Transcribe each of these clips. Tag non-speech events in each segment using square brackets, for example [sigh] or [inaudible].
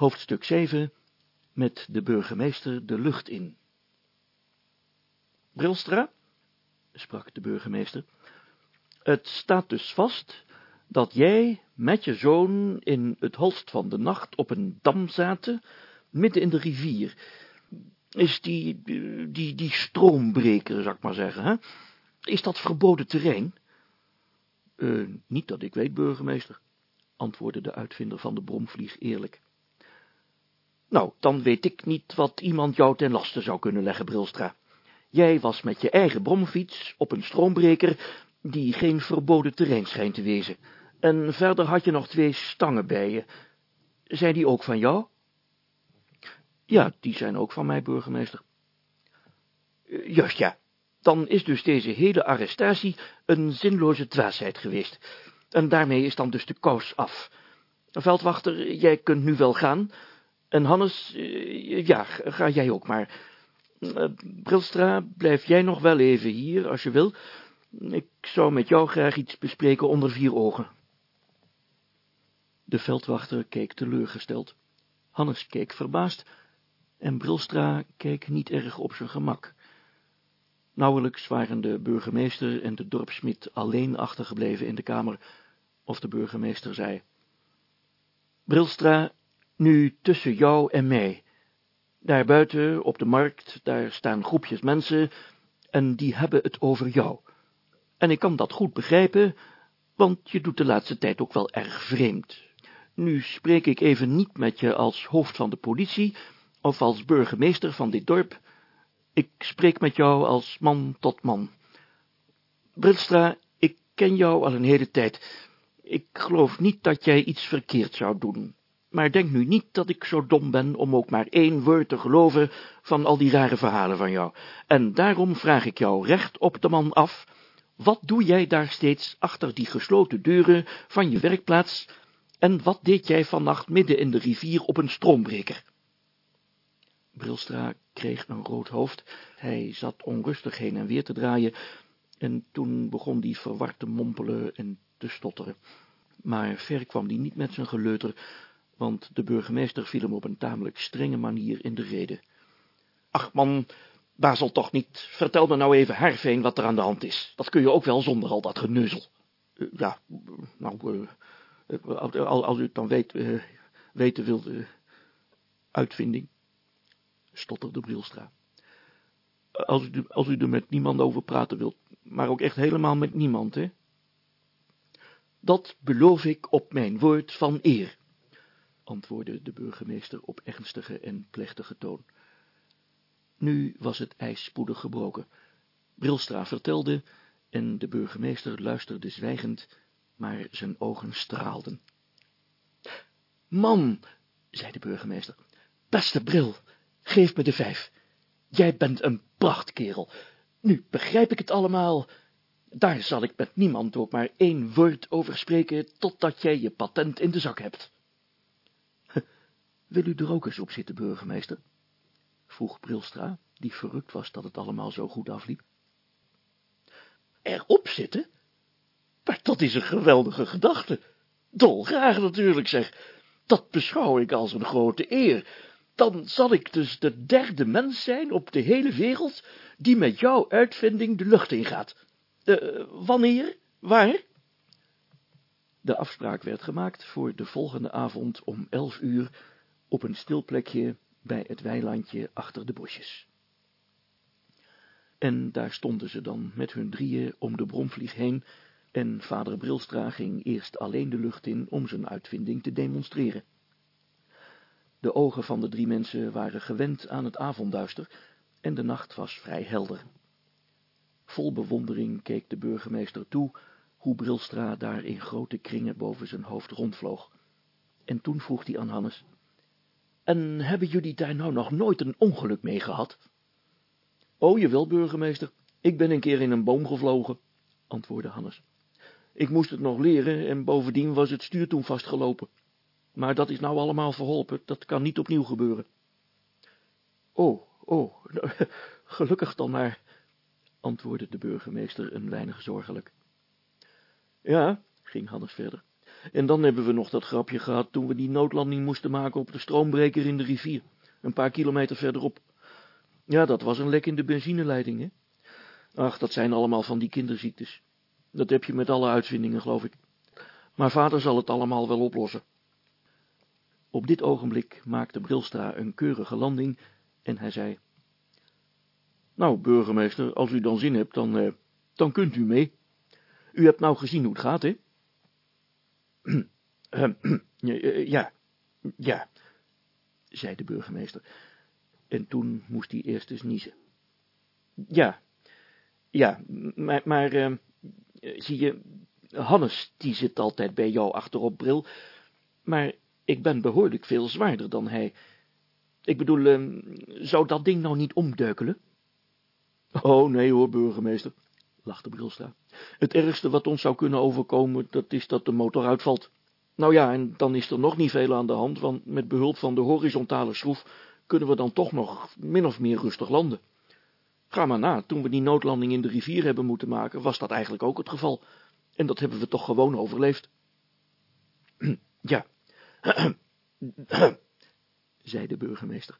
Hoofdstuk 7 Met de burgemeester de lucht in. Brilstra, sprak de burgemeester, het staat dus vast dat jij met je zoon in het holst van de nacht op een dam zaten, midden in de rivier. Is die, die, die stroombreker, zou ik maar zeggen, hè? Is dat verboden terrein? Uh, niet dat ik weet, burgemeester, antwoordde de uitvinder van de bromvlieg eerlijk. Nou, dan weet ik niet wat iemand jou ten laste zou kunnen leggen, Brilstra. Jij was met je eigen bromfiets op een stroombreker, die geen verboden terrein schijnt te wezen. En verder had je nog twee stangen bij je. Zijn die ook van jou? Ja, die zijn ook van mij, burgemeester. Juist, ja. Dan is dus deze hele arrestatie een zinloze dwaasheid geweest. En daarmee is dan dus de kous af. Veldwachter, jij kunt nu wel gaan. En Hannes, eh, ja, ga jij ook maar. Eh, Brilstra, blijf jij nog wel even hier, als je wil. Ik zou met jou graag iets bespreken onder vier ogen. De veldwachter keek teleurgesteld. Hannes keek verbaasd en Brilstra keek niet erg op zijn gemak. Nauwelijks waren de burgemeester en de dorpsmid alleen achtergebleven in de kamer, of de burgemeester zei, Brilstra, nu tussen jou en mij. Daar buiten, op de markt, daar staan groepjes mensen, en die hebben het over jou. En ik kan dat goed begrijpen, want je doet de laatste tijd ook wel erg vreemd. Nu spreek ik even niet met je als hoofd van de politie, of als burgemeester van dit dorp. Ik spreek met jou als man tot man. Brilstra, ik ken jou al een hele tijd. Ik geloof niet dat jij iets verkeerd zou doen. Maar denk nu niet dat ik zo dom ben om ook maar één woord te geloven van al die rare verhalen van jou. En daarom vraag ik jou recht op de man af, wat doe jij daar steeds achter die gesloten deuren van je werkplaats, en wat deed jij vannacht midden in de rivier op een stroombreker? Brilstra kreeg een rood hoofd, hij zat onrustig heen en weer te draaien, en toen begon hij verward te mompelen en te stotteren. Maar ver kwam hij niet met zijn geleuter, want de burgemeester viel hem op een tamelijk strenge manier in de rede. Ach man, bazel toch niet, vertel me nou even Herveen wat er aan de hand is. Dat kun je ook wel zonder al dat geneuzel. Uh, ja, nou, uh, als u het dan weet, weten wilt, uitvinding, stotterde Brilstra. Als u, als u er met niemand over praten wilt, maar ook echt helemaal met niemand, hè? Dat beloof ik op mijn woord van eer, antwoordde de burgemeester op ernstige en plechtige toon. Nu was het ijs spoedig gebroken. Brilstra vertelde, en de burgemeester luisterde zwijgend, maar zijn ogen straalden. Man, zei de burgemeester, beste Bril, geef me de vijf. Jij bent een prachtkerel. Nu begrijp ik het allemaal. Daar zal ik met niemand ook maar één woord over spreken, totdat jij je patent in de zak hebt. Wil u er ook eens op zitten, burgemeester? vroeg Brilstra, die verrukt was dat het allemaal zo goed afliep. Erop zitten? Maar dat is een geweldige gedachte. Dolgraag natuurlijk, zeg. Dat beschouw ik als een grote eer. Dan zal ik dus de derde mens zijn op de hele wereld, die met jouw uitvinding de lucht ingaat. Uh, wanneer? Waar? De afspraak werd gemaakt voor de volgende avond om elf uur op een stil plekje bij het weilandje achter de bosjes. En daar stonden ze dan met hun drieën om de bromvlieg heen, en vader Brilstra ging eerst alleen de lucht in om zijn uitvinding te demonstreren. De ogen van de drie mensen waren gewend aan het avondduister, en de nacht was vrij helder. Vol bewondering keek de burgemeester toe, hoe Brilstra daar in grote kringen boven zijn hoofd rondvloog. En toen vroeg hij aan Hannes, en hebben jullie daar nou nog nooit een ongeluk mee gehad? Oh, jawel, burgemeester, ik ben een keer in een boom gevlogen, antwoordde Hannes. Ik moest het nog leren en bovendien was het stuur toen vastgelopen. Maar dat is nou allemaal verholpen, dat kan niet opnieuw gebeuren. Oh, oh, [laughs] gelukkig dan maar, antwoordde de burgemeester een weinig zorgelijk. Ja, ging Hannes verder, En dan hebben we nog dat grapje gehad toen we die noodlanding moesten maken op de stroombreker in de rivier, een paar kilometer verderop. Ja, dat was een lek in de benzineleiding, hè. Ach, dat zijn allemaal van die kinderziektes. Dat heb je met alle uitvindingen, geloof ik. Maar vader zal het allemaal wel oplossen. Op dit ogenblik maakte Brilstra een keurige landing en hij zei, Nou, burgemeester, als u dan zin hebt, dan, eh, dan kunt u mee. U hebt nou gezien hoe het gaat, hè? [clears throat] ja, ja, zei de burgemeester. En toen moest hij eerst eens niezen. Ja, ja, maar, maar uh, zie je, Hannes, die zit altijd bij jou achterop, Bril, maar ik ben behoorlijk veel zwaarder dan hij. Ik bedoel, uh, zou dat ding nou niet omdeukelen? Oh, nee hoor, burgemeester, lachte Brilstra. Het ergste wat ons zou kunnen overkomen, dat is dat de motor uitvalt. Nou ja, en dan is er nog niet veel aan de hand, want met behulp van de horizontale schroef kunnen we dan toch nog min of meer rustig landen. Ga maar na, toen we die noodlanding in de rivier hebben moeten maken, was dat eigenlijk ook het geval. En dat hebben we toch gewoon overleefd. [clears throat] Ja, [clears throat] zei de burgemeester.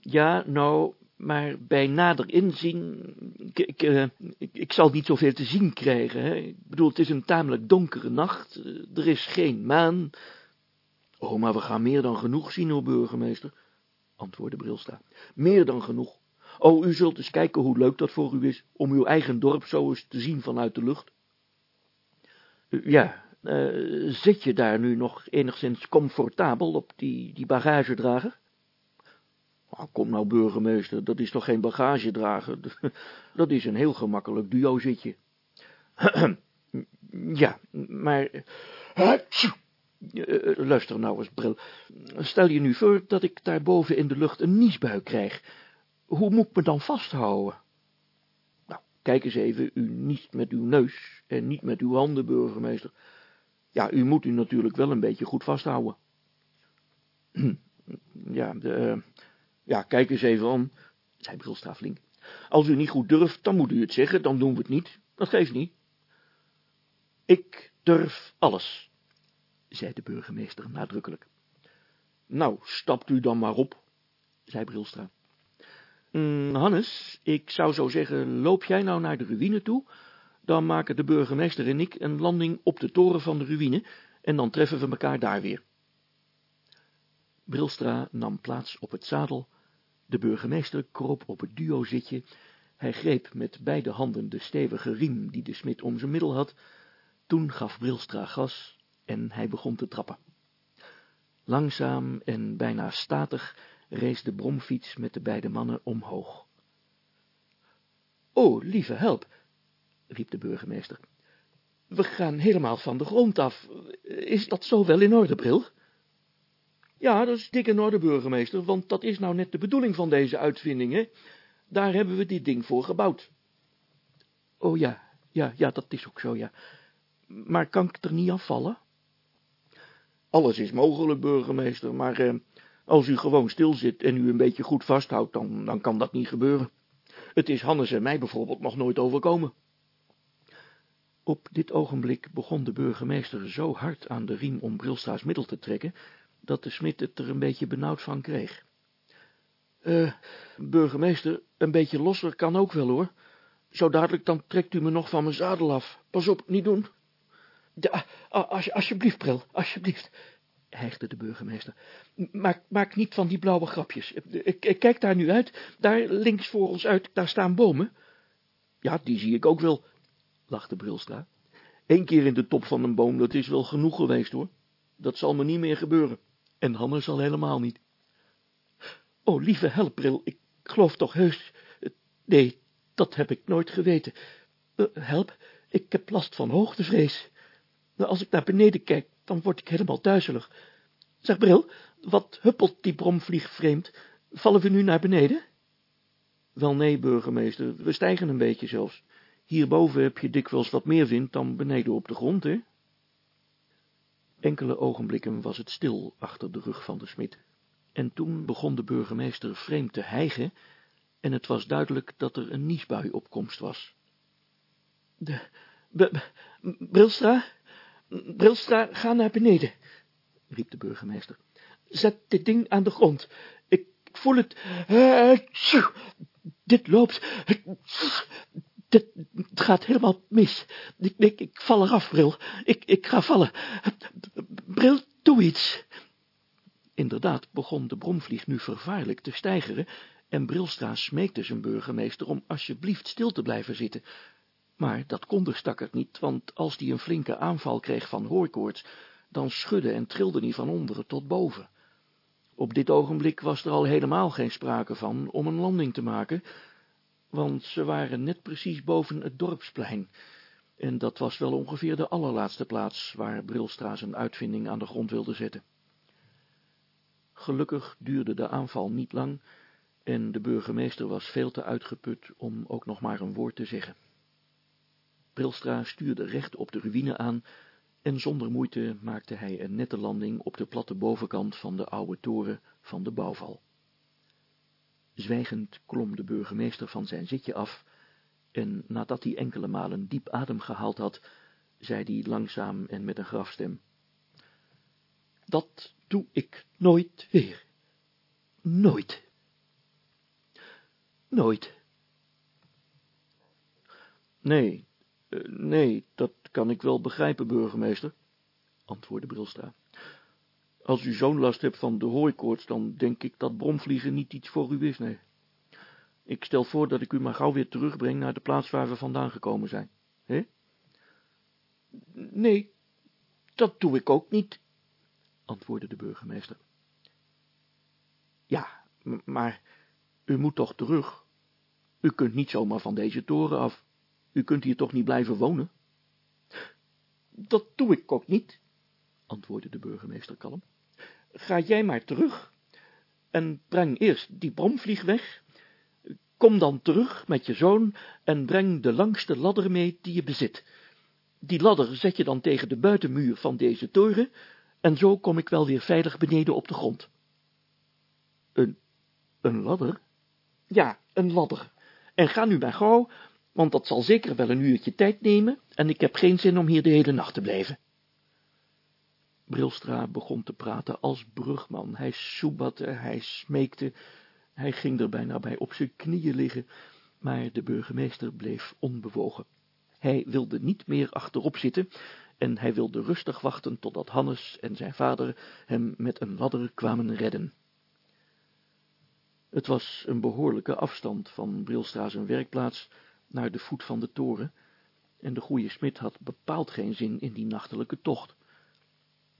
Ja, nou, maar bij nader inzien, ik, uh, ik, ik, zal niet zoveel te zien krijgen. Hè? Ik bedoel, het is een tamelijk donkere nacht, er is geen maan. Oh, maar we gaan meer dan genoeg zien, hoor, burgemeester, antwoordde Brilsta. Meer dan genoeg. Oh, u zult eens kijken hoe leuk dat voor u is, om uw eigen dorp zo eens te zien vanuit de lucht. Ja, uh, zit je daar nu nog enigszins comfortabel op die, die bagagedrager? Oh, kom nou, burgemeester, dat is toch geen bagagedrager? [laughs] Dat is een heel gemakkelijk duo-zitje. [clears throat] ja, maar... [clears throat] Luister nou eens, Bril. Stel je nu voor dat ik daar boven in de lucht een niesbui krijg. Hoe moet ik me dan vasthouden? Nou, kijk eens even, u niest met uw neus en niet met uw handen, burgemeester. Ja, u moet u natuurlijk wel een beetje goed vasthouden. [clears throat] ja, de, uh, ja, kijk eens even om, zei Brilstra flink. Als u niet goed durft, dan moet u het zeggen, dan doen we het niet. Dat geeft niet. Ik durf alles, zei de burgemeester nadrukkelijk. Nou, stapt u dan maar op, zei Brilstra. Mm, Hannes, ik zou zo zeggen, loop jij nou naar de ruïne toe, dan maken de burgemeester en ik een landing op de toren van de ruïne, en dan treffen we elkaar daar weer. Brilstra nam plaats op het zadel, de burgemeester kroop op het duo-zitje, hij greep met beide handen de stevige riem die de smid om zijn middel had, toen gaf Brilstra gas en hij begon te trappen. Langzaam en bijna statig rees de bromfiets met de beide mannen omhoog. O, lieve help, riep de burgemeester. We gaan helemaal van de grond af. Is dat zo wel in orde, Bril? Ja, dat is dik in orde, burgemeester, want dat is nou net de bedoeling van deze uitvinding, hè? Daar hebben we dit ding voor gebouwd. Oh ja, ja, ja, dat is ook zo, ja. Maar kan ik er niet afvallen? Alles is mogelijk, burgemeester, maar eh, als u gewoon stil zit en u een beetje goed vasthoudt, dan, dan kan dat niet gebeuren. Het is Hannes en mij bijvoorbeeld nog nooit overkomen. Op dit ogenblik begon de burgemeester zo hard aan de riem om Brilstra's middel te trekken, dat de smid het er een beetje benauwd van kreeg. Eh, burgemeester, een beetje losser kan ook wel, hoor. Zo dadelijk dan trekt u me nog van mijn zadel af. Pas op, niet doen. Ja, als, alsjeblieft, Bril, alsjeblieft, hijgde de burgemeester. Maak, maak niet van die blauwe grapjes. Ik, kijk daar nu uit. Daar links voor ons uit, daar staan bomen. Ja, die zie ik ook wel, lachte Brilstra. Eén keer in de top van een boom, dat is wel genoeg geweest, hoor. Dat zal me niet meer gebeuren. En Hannes zal helemaal niet. Oh, lieve helpbril, ik geloof toch heus... Nee, dat heb ik nooit geweten. Uh, help, ik heb last van hoogtevrees. Als ik naar beneden kijk, dan word ik helemaal duizelig. Zeg, Bril, wat huppelt die bromvlieg vreemd? Vallen we nu naar beneden? Wel nee, burgemeester, we stijgen een beetje zelfs. Hierboven heb je dikwijls wat meer wind dan beneden op de grond, hè? Enkele ogenblikken was het stil achter de rug van de smid, en toen begon de burgemeester vreemd te hijgen, en het was duidelijk dat er een niesbui op komst was. De, Brilstra, Brilstra, ga naar beneden, riep de burgemeester. Zet dit ding aan de grond. Ik voel het. Uh, dit loopt. Dit gaat helemaal mis. Ik, ik, ik val eraf, Bril. Ik, ik ga vallen. Bril, doe iets. Inderdaad begon de bromvlieg nu vervaarlijk te stijgeren en Brilstra smeekte zijn burgemeester om alsjeblieft stil te blijven zitten. Maar dat kon de stakker niet, want als die een flinke aanval kreeg van hooikoorts, dan schudde en trilde hij van onderen tot boven. Op dit ogenblik was er al helemaal geen sprake van om een landing te maken, want ze waren net precies boven het dorpsplein, en dat was wel ongeveer de allerlaatste plaats waar Brilstra zijn uitvinding aan de grond wilde zetten. Gelukkig duurde de aanval niet lang, en de burgemeester was veel te uitgeput om ook nog maar een woord te zeggen. Brilstra stuurde recht op de ruïne aan, en zonder moeite maakte hij een nette landing op de platte bovenkant van de oude toren van de bouwval. Zwijgend klom de burgemeester van zijn zitje af, en nadat hij enkele malen diep adem gehaald had, zei hij langzaam en met een grafstem, Dat doe ik nooit weer. Nooit. Nooit. Nee, eh, nee, dat kan ik wel begrijpen, burgemeester, antwoordde Brilstra. Als u zo'n last hebt van de hooikoorts, dan denk ik dat bromvliegen niet iets voor u is, nee. Ik stel voor dat ik u maar gauw weer terugbreng naar de plaats waar we vandaan gekomen zijn. Hé? Nee, dat doe ik ook niet, antwoordde de burgemeester. Ja, maar u moet toch terug? U kunt niet zomaar van deze toren af. U kunt hier toch niet blijven wonen? Dat doe ik ook niet, antwoordde de burgemeester kalm. Ga jij maar terug en breng eerst die bromvlieg weg. Kom dan terug met je zoon en breng de langste ladder mee die je bezit. Die ladder zet je dan tegen de buitenmuur van deze toren en zo kom ik wel weer veilig beneden op de grond. Een, een ladder? Ja, een ladder. En ga nu maar gauw, want dat zal zeker wel een uurtje tijd nemen, en ik heb geen zin om hier de hele nacht te blijven. Brilstra begon te praten als brugman. Hij soebatte, hij smeekte, hij ging er bijna bij op zijn knieën liggen, maar de burgemeester bleef onbewogen. Hij wilde niet meer achterop zitten, en hij wilde rustig wachten totdat Hannes en zijn vader hem met een ladder kwamen redden. Het was een behoorlijke afstand van Brilstra zijn werkplaats naar de voet van de toren, en de goeie smid had bepaald geen zin in die nachtelijke tocht.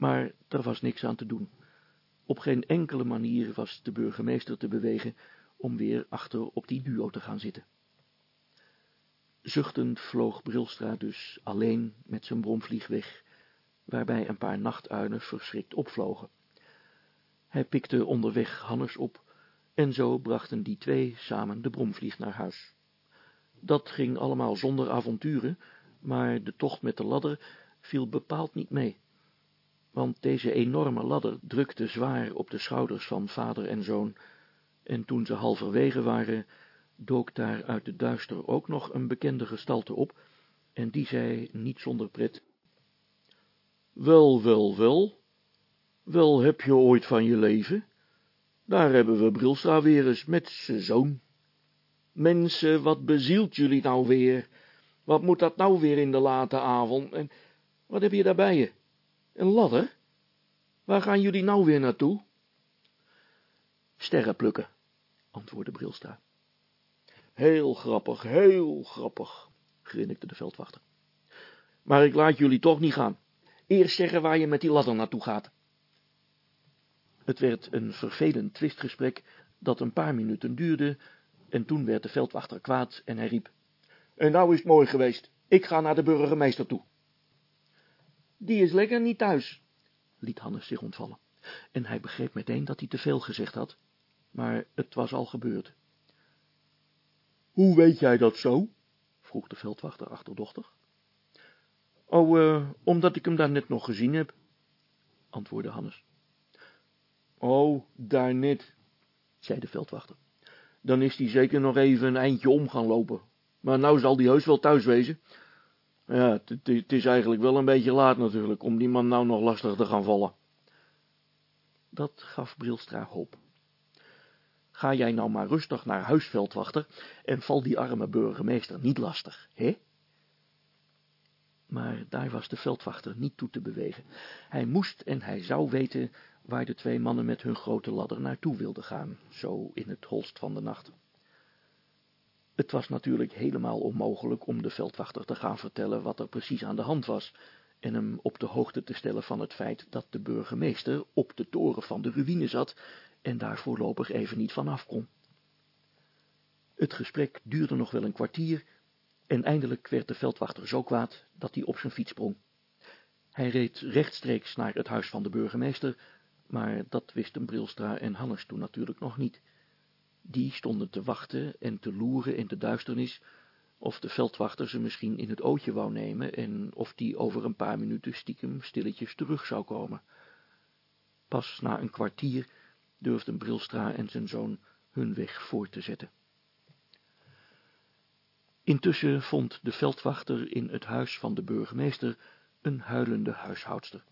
Maar er was niks aan te doen. Op geen enkele manier was de burgemeester te bewegen om weer achter op die duo te gaan zitten. Zuchtend vloog Brilstra dus alleen met zijn bromvlieg weg, waarbij een paar nachtuilen verschrikt opvlogen. Hij pikte onderweg Hannes op, en zo brachten die twee samen de bromvlieg naar huis. Dat ging allemaal zonder avonturen, maar de tocht met de ladder viel bepaald niet mee. Want deze enorme ladder drukte zwaar op de schouders van vader en zoon, en toen ze halverwege waren, dook daar uit de duister ook nog een bekende gestalte op, en die zei niet zonder pret, Wel, wel, wel, wel heb je ooit van je leven? Daar hebben we Brilstra weer eens met zijn zoon. Mensen, wat bezielt jullie nou weer? Wat moet dat nou weer in de late avond? En wat heb je daarbij je? Een ladder? Waar gaan jullie nou weer naartoe? Sterren plukken, antwoordde Brilstra. Heel grappig, heel grappig, grinnikte de veldwachter. Maar ik laat jullie toch niet gaan. Eerst zeggen waar je met die ladder naartoe gaat. Het werd een vervelend twistgesprek dat een paar minuten duurde, en toen werd de veldwachter kwaad en hij riep, En nou is het mooi geweest, ik ga naar de burgemeester toe. Die is lekker niet thuis, liet Hannes zich ontvallen, en hij begreep meteen dat hij te veel gezegd had, maar het was al gebeurd. Hoe weet jij dat zo? vroeg de veldwachter achterdochtig. Oh, uh, omdat ik hem daar net nog gezien heb, antwoordde Hannes. Oh, daar net, zei de veldwachter. Dan is die zeker nog even een eindje om gaan lopen. Maar nou zal die heus wel thuis wezen. Ja, het is eigenlijk wel een beetje laat natuurlijk, om die man nou nog lastig te gaan vallen. Dat gaf Brilstra hoop. Ga jij nou maar rustig naar huis, veldwachter, en val die arme burgemeester niet lastig, hè? Maar daar was de veldwachter niet toe te bewegen. Hij moest en hij zou weten waar de twee mannen met hun grote ladder naartoe wilden gaan, zo in het holst van de nacht. Het was natuurlijk helemaal onmogelijk om de veldwachter te gaan vertellen wat er precies aan de hand was, en hem op de hoogte te stellen van het feit dat de burgemeester op de toren van de ruïne zat en daar voorlopig even niet van af kon. Het gesprek duurde nog wel een kwartier, en eindelijk werd de veldwachter zo kwaad dat hij op zijn fiets sprong. Hij reed rechtstreeks naar het huis van de burgemeester, maar dat wisten Brilstra en Hannes toen natuurlijk nog niet. Die stonden te wachten en te loeren in de duisternis, of de veldwachter ze misschien in het ootje wou nemen en of die over een paar minuten stiekem stilletjes terug zou komen. Pas na een kwartier durfden Brilstra en zijn zoon hun weg voort te zetten. Intussen vond de veldwachter in het huis van de burgemeester een huilende huishoudster.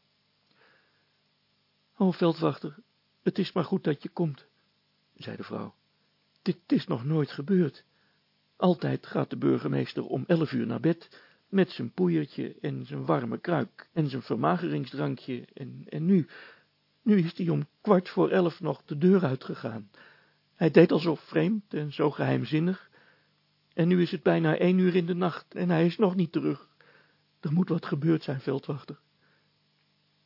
O, veldwachter, het is maar goed dat je komt, zei de vrouw. Dit is nog nooit gebeurd. Altijd gaat de burgemeester om elf uur naar bed, met zijn poeiertje en zijn warme kruik en zijn vermageringsdrankje, en, en nu, nu is hij om kwart voor elf nog de deur uitgegaan. Hij deed al zo vreemd en zo geheimzinnig, en nu is het bijna één uur in de nacht, en hij is nog niet terug. Er moet wat gebeurd zijn, veldwachter.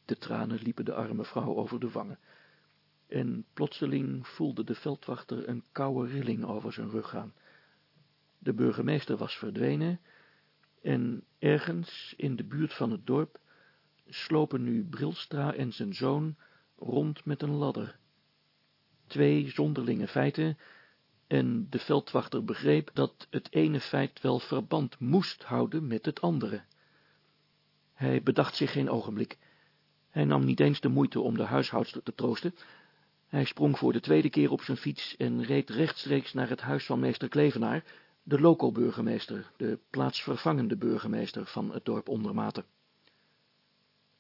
De tranen liepen de arme vrouw over de wangen, en plotseling voelde de veldwachter een koude rilling over zijn rug gaan. De burgemeester was verdwenen, en ergens in de buurt van het dorp slopen nu Brilstra en zijn zoon rond met een ladder. Twee zonderlinge feiten, en de veldwachter begreep dat het ene feit wel verband moest houden met het andere. Hij bedacht zich geen ogenblik. Hij nam niet eens de moeite om de huishoudster te troosten. Hij sprong voor de tweede keer op zijn fiets en reed rechtstreeks naar het huis van meester Klevenaar, de loco-burgemeester, de plaatsvervangende burgemeester van het dorp Ondermaten.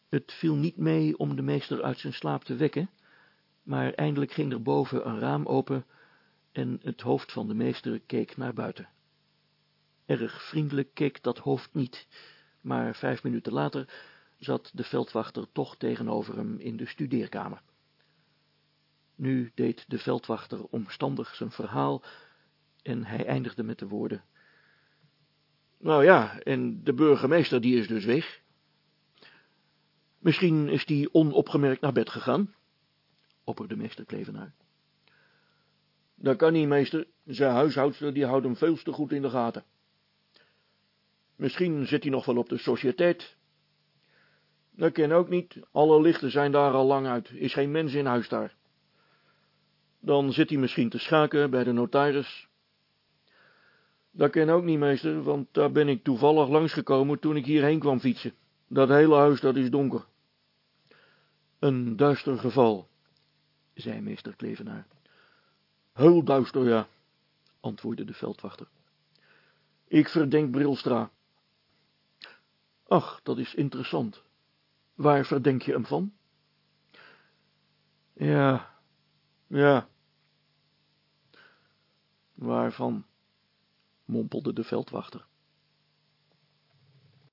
Het viel niet mee om de meester uit zijn slaap te wekken, maar eindelijk ging er boven een raam open en het hoofd van de meester keek naar buiten. Erg vriendelijk keek dat hoofd niet, maar vijf minuten later zat de veldwachter toch tegenover hem in de studeerkamer. Nu deed de veldwachter omstandig zijn verhaal en hij eindigde met de woorden. Nou ja, en de burgemeester die is dus weg. Misschien is die onopgemerkt naar bed gegaan, opperde meester Klevenaar. Dat kan niet, meester. Zijn huishoudster die houdt hem veel te goed in de gaten. Misschien zit hij nog wel op de sociëteit. Dat ken ook niet. Alle lichten zijn daar al lang uit. Is geen mens in huis daar. Dan zit hij misschien te schaken bij de notaris. Dat ken ook niet, meester, want daar ben ik toevallig langsgekomen toen ik hierheen kwam fietsen. Dat hele huis, dat is donker. Een duister geval, zei meester Klevenaar. Heel duister, ja, antwoordde de veldwachter. Ik verdenk Brilstra. Ach, dat is interessant. Waar verdenk je hem van? Ja, ja. Waarvan? mompelde de veldwachter.